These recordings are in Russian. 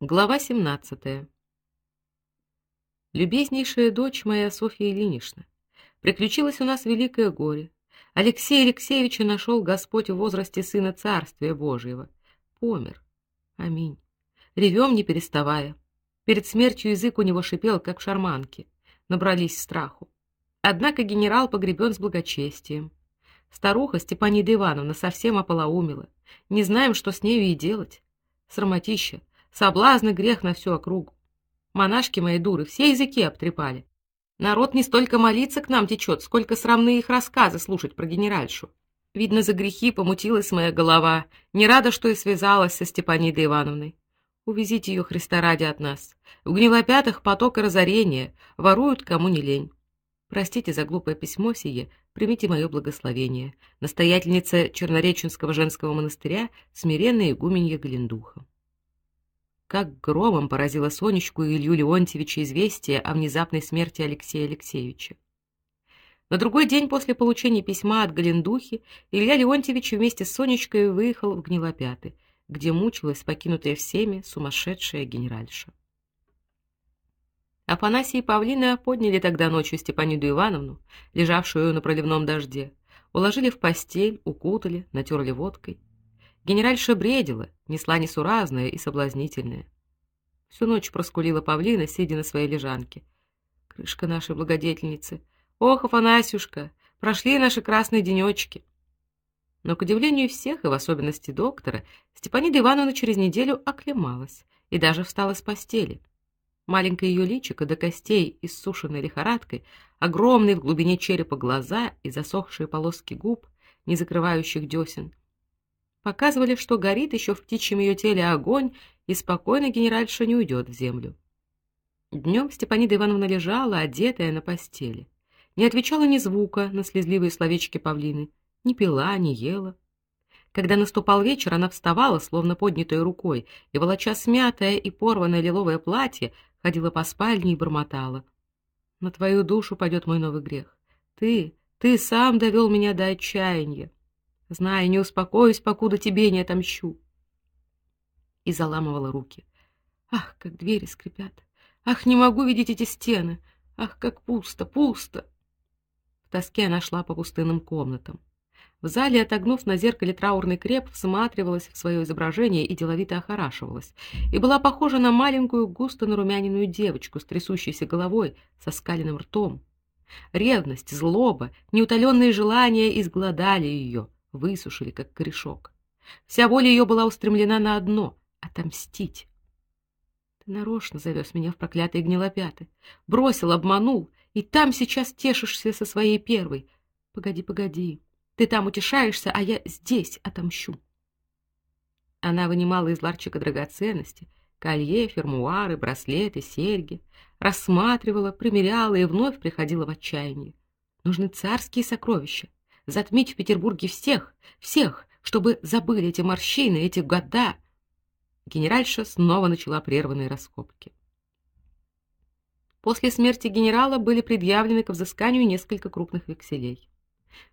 Глава 17. Любезнейшая дочь моя Софья Ильинична, приключилось у нас великое горе. Алексей Алексеевича нашел Господь в возрасте сына Царствия Божьего. Помер. Аминь. Ревем не переставая. Перед смертью язык у него шипел, как в шарманке. Набрались страху. Однако генерал погребен с благочестием. Старуха Степанида Ивановна совсем ополоумела. Не знаем, что с нею и делать. Срамотища Соблазн и грех на всю округу. Монашки мои дуры все языки обтрепали. Народ не столько молиться к нам течет, сколько срамные их рассказы слушать про генеральшу. Видно, за грехи помутилась моя голова. Не рада, что и связалась со Степанидой Ивановной. Увезите ее, Христа ради, от нас. В гнилопятах поток и разорение, воруют кому не лень. Простите за глупое письмо сие, примите мое благословение. Настоятельница Чернореченского женского монастыря, смиренная игуменья Галендуха. Как громом поразило Сонечку и Илью Леонтьевича известие о внезапной смерти Алексея Алексеевича. На другой день после получения письма от Галендухи Илья Леонтьевич вместе с Сонечкой выехал в Гнилопяты, где мучилась покинутая всеми сумасшедшая генеральша. Афанасий и Павлина подняли тогда ночью Степаниду Ивановну, лежавшую на проливном дожде, уложили в постель, укутали, натерли водкой. Генеральша бредила, несла несуразное и соблазнительное. Всю ночь проскулила павлина, сидя на своей лежанке. Крышка нашей благодетельницы. Ох, Афанасюшка, прошли наши красные денечки. Но к удивлению всех, и в особенности доктора, Степанида Ивановна через неделю оклемалась и даже встала с постели. Маленькое ее личико до костей иссушенной лихорадкой, огромные в глубине черепа глаза и засохшие полоски губ, не закрывающих десен, показывали, что горит еще в птичьем ее теле огонь, и спокойно генеральша не уйдет в землю. Днем Степанида Ивановна лежала, одетая на постели. Не отвечала ни звука на слезливые словечки павлины, не пила, не ела. Когда наступал вечер, она вставала, словно поднятой рукой, и волоча смятое и порванное лиловое платье, ходила по спальне и бормотала: "На твою душу пойдет мой новый грех. Ты, ты сам довел меня до отчаяния. Знаю, не успокоюсь, покуда тебе не отомщу. И заламывала руки. Ах, как двери скрипят. Ах, не могу видеть эти стены. Ах, как пусто, пусто. В тоске она шла по пустынным комнатам. В зале, отогнув на зеркале траурный креп, всматривалась в свое изображение и деловито охорашивалась, и была похожа на маленькую густо нарумяненную девочку с трясущейся головой, со скаленным ртом. Ревность, злоба, неутоленные желания изгладали ее, высушили как корешок. Вся воля ее была устремлена на одно отомстить. Ты нарочно завез меня в проклятые гнилопяты, бросил, обманул, и там сейчас тешишься со своей первой. Погоди, погоди. Ты там утешаешься, а я здесь отомщу. Она вынимала из ларчика драгоценности: колье, фермуары, браслеты, серьги, рассматривала, примеряла и вновь приходила в отчаяние. Нужны царские сокровища затмить в Петербурге всех, всех, чтобы забыли эти морщины, эти года. Генеральша снова начала прерванные раскопки. После смерти генерала были предъявлены к взысканию несколько крупных векселей.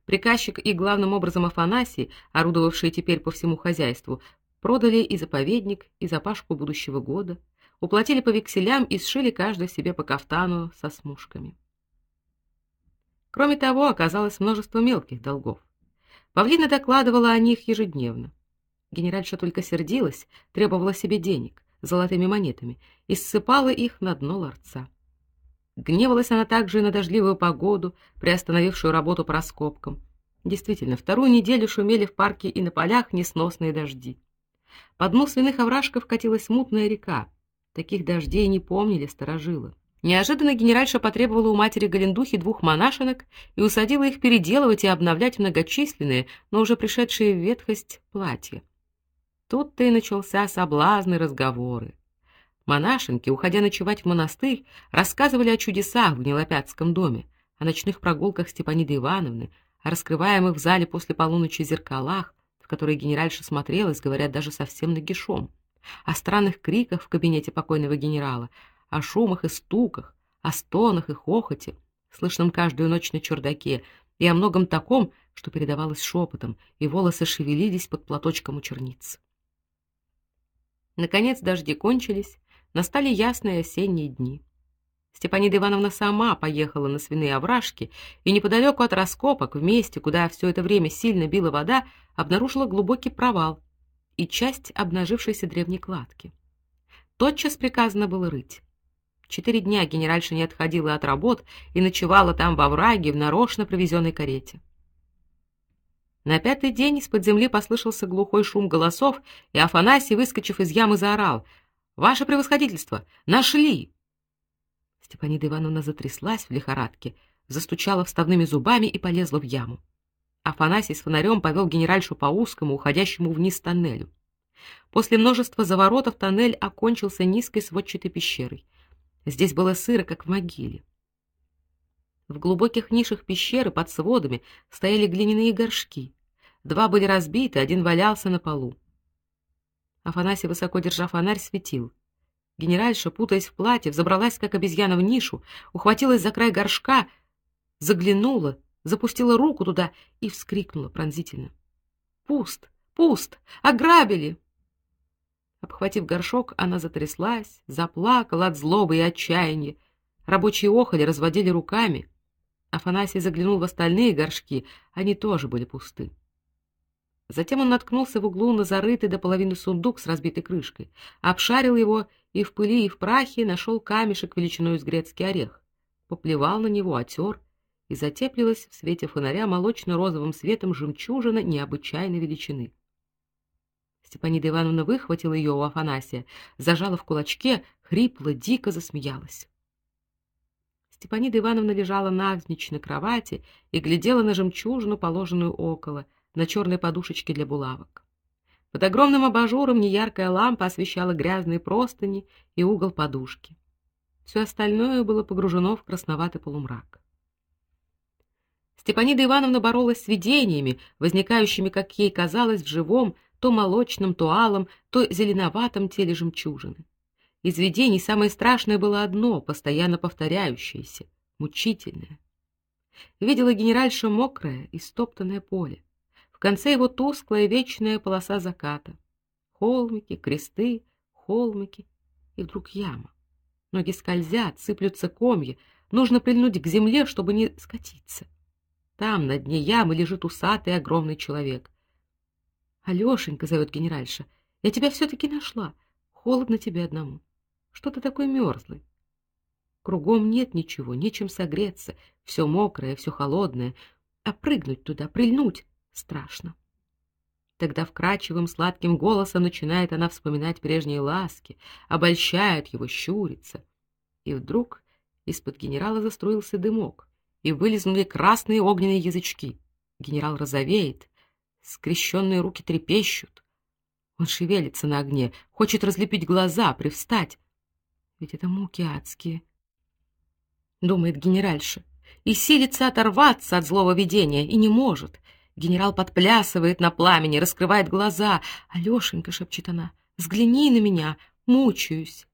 Приказчик и главным образом Афанасий, орудовавшие теперь по всему хозяйству, продали и заповедник, и запашку будущего года, уплатили по векселям и сшили каждый себе по кафтану со смушками. Кроме того, оказалось множество мелких долгов. Павлина докладывала о них ежедневно. Генеральша только сердилась, требовала себе денег, золотыми монетами, и ссыпала их на дно ларца. Гневалась она также и на дождливую погоду, приостановившую работу по раскопкам. Действительно, вторую неделю шумели в парке и на полях несносные дожди. По дну овражков катилась мутная река. Таких дождей не помнили старожилы. Неожиданно генеральша потребовала у матери Галендухи двух монашенок и усадила их переделывать и обновлять многочисленные, но уже пришедшие в ветхость платья. Тут-то и начался соблазн и разговоры. Монашенки, уходя ночевать в монастырь, рассказывали о чудесах в Гнилопятском доме, о ночных прогулках Степаниды Ивановны, о раскрываемых в зале после полуночи зеркалах, в которые генеральша смотрелась, говорят, даже совсем нагишом, о странных криках в кабинете покойного генерала, о шумах и стуках, о стонах и хохоте, слышном каждую ночь на чердаке, и о многом таком, что передавалось шепотом, и волосы шевелились под платочком у черниц. Наконец дожди кончились, настали ясные осенние дни. Степанида Ивановна сама поехала на свиные овражки и неподалеку от раскопок, в месте, куда все это время сильно била вода, обнаружила глубокий провал и часть обнажившейся древней кладки. Тотчас приказано было рыть. Четыре дня генеральша не отходила от работ и ночевала там во враге в нарочно привезенной карете. На пятый день из-под земли послышался глухой шум голосов, и Афанасий, выскочив из ямы, заорал: "Ваше превосходительство, нашли!" Степанида Ивановна затряслась в лихорадке, застучала вставными зубами и полезла в яму. Афанасий с фонарем повел генеральшу по узкому, уходящему вниз тоннелю. После множества заворотов тоннель окончился низкой сводчатой пещерой. Здесь было сыро, как в могиле. В глубоких нишах пещеры под сводами стояли глиняные горшки. Два были разбиты, один валялся на полу. Афанасий, высоко держа фонарь, светил. Генеральша, путаясь в платье, взобралась, как обезьяна, в нишу, ухватилась за край горшка, заглянула, запустила руку туда и вскрикнула пронзительно. «Пуст! Пуст! Ограбили!» Обхватив горшок, она затряслась, заплакала от злобы и отчаяния. Рабочие охали, разводили руками. Афанасий заглянул в остальные горшки, они тоже были пусты. Затем он наткнулся в углу на зарытый до половины сундук с разбитой крышкой, обшарил его и в пыли и в прахе нашел камешек величиной с грецкий орех. Поплевал на него, отер, и затеплилась в свете фонаря молочно-розовым светом жемчужина необычайной величины. Степанида Ивановна выхватила ее у Афанасия, зажала в кулачке, хрипло, дико засмеялась. Степанида Ивановна лежала навзничь на кровати и глядела на жемчужину, положенную около, на черной подушечке для булавок. Под огромным абажуром неяркая лампа освещала грязные простыни и угол подушки. Все остальное было погружено в красноватый полумрак. Степанида Ивановна боролась с видениями, возникающими, как ей казалось, в живом, то молочном, то алом, то зеленоватом теле жемчужины. Из видений самое страшное было одно, постоянно повторяющееся, мучительное. Видела генеральша мокрое и стоптанное поле. В конце его тусклая вечная полоса заката. Холмики, кресты, холмики и вдруг яма. Ноги скользят, сыплются комья. Нужно прильнуть к земле, чтобы не скатиться. Там, на дне ямы, лежит усатый огромный человек. Алёшенька зовет генеральша. Я тебя все таки нашла. Холодно тебе одному. Что ты такой мёрзлый? Кругом нет ничего, нечем согреться. все мокрое, все холодное. А прыгнуть туда, прильнуть страшно. Тогда вкрадчивым сладким голосом начинает она вспоминать прежние ласки, обольщает его, щурится. И вдруг из-под генерала заструился дымок, и вылезнули красные огненные язычки. Генерал розовеет, скрещенные руки трепещут. Он шевелится на огне, хочет разлепить глаза, привстать. Ведь это муки адские, думает генеральша, и силится оторваться от злого видения и не может. Генерал подплясывает на пламени, раскрывает глаза. "Алёшенька", шепчет она. "Взгляни на меня, мучаюсь".